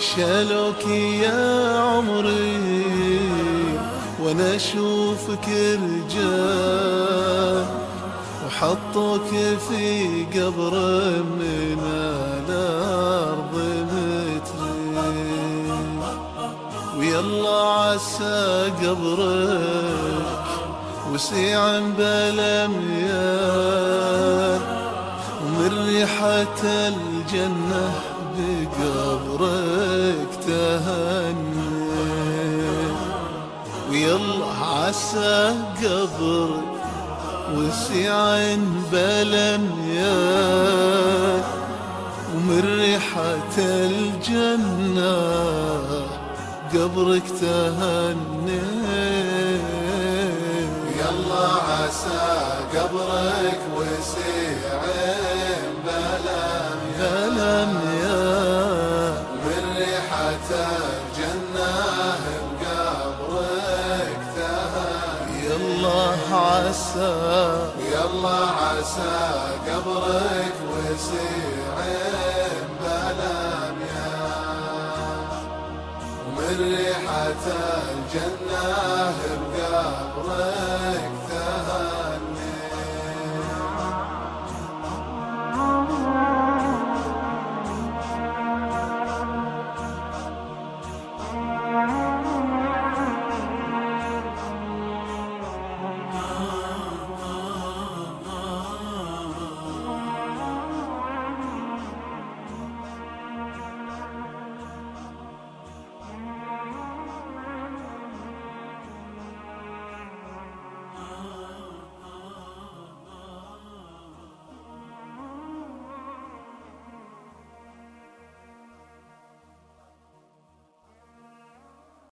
شالوك يا عمري وأنا أشوفك رجال وحطوك في قبر من الأرض متري ويلا عسى قبرك وسيعا بلميان ومن ريحة الجنة بقبرك تهني. ويلا عسى قبرك وسيعا بلميان ومن ريحة الجنة قبرك تهني. يلا عسى قبرك وسيع بلم يا من ريحة الجنة بقبرك تهني يلا عسى يلا عسى قبرك وسيع بلم ومن ريحة الجنة بقبرك